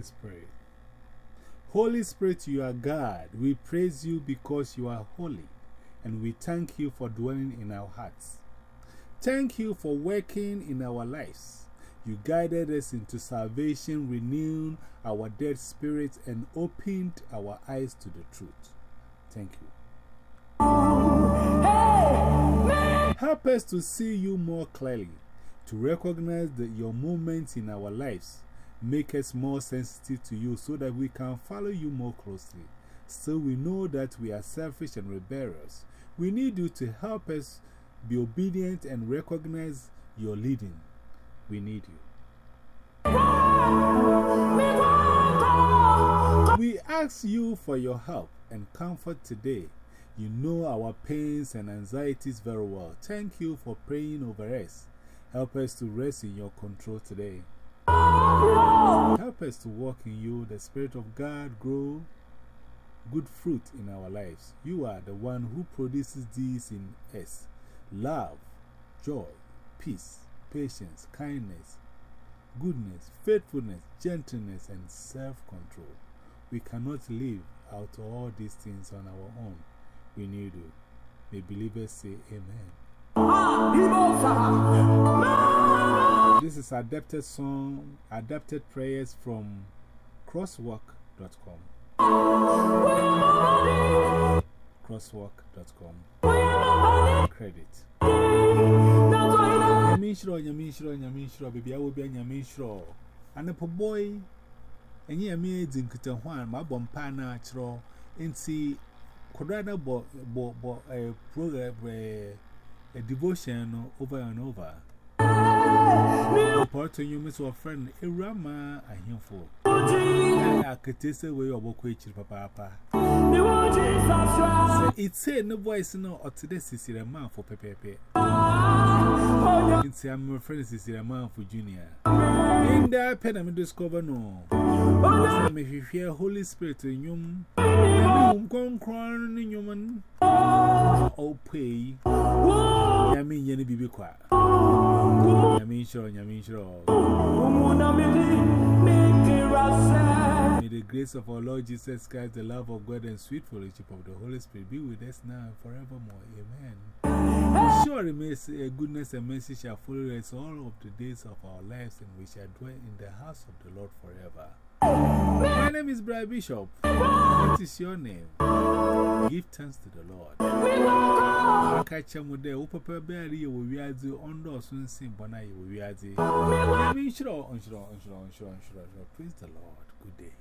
Holy Spirit. Holy Spirit, you are God. We praise you because you are holy, and we thank you for dwelling in our hearts. Thank you for working in our lives. You guided us into salvation, renewed our dead spirits, and opened our eyes to the truth. Thank you. Help us to see you more clearly, to recognize that your movements in our lives make us more sensitive to you so that we can follow you more closely. So we know that we are selfish and rebellious. We need you to help us be obedient and recognize your leading. We need you. We ask you for your help and comfort today. You know our pains and anxieties very well. Thank you for praying over us. Help us to rest in your control today. Help us to walk in you, the Spirit of God, grow good fruit in our lives. You are the one who produces these in us love, joy, peace, patience, kindness, goodness, faithfulness, gentleness, and self control. We cannot live out all these things on our own. We need you. May believers say Amen. Ah, This is adapted song, adapted prayers from crosswalk.com. Crosswalk.com. Credit. Yamishro, Yamishro, Yamishro, baby, I will be Yamishro. And a boy, and ye amazing Kutan, my bompana, chro, and see, could rather bo a eh, program, eh, a devotion over and over. Report to you, Miss or friend, a rama, hear for. I could taste away of what papa. It's say no voice no or today is a man for Pepe. It's a my friend is a man for Junior. In that pen, I discover no. If you hear Holy Spirit in you, I'm going crying in human. Oh, pay. Mean, be quiet. I mean, sure, I mean, sure. May the grace of our Lord Jesus Christ, the love of God, and sweet fellowship of the Holy Spirit be with us now and forevermore. Amen. Surely, eh, goodness and mercy shall follow us all of the days of our lives, and we shall dwell in the house of the Lord forever. My name is Brian Bishop. What is your name? Give thanks to the Lord. I catch him with the Upper Berry, we are the under soon sing Bonai, we are the. I'm sure, unsure, unsure, unsure, unsure. Praise the Lord. Good day.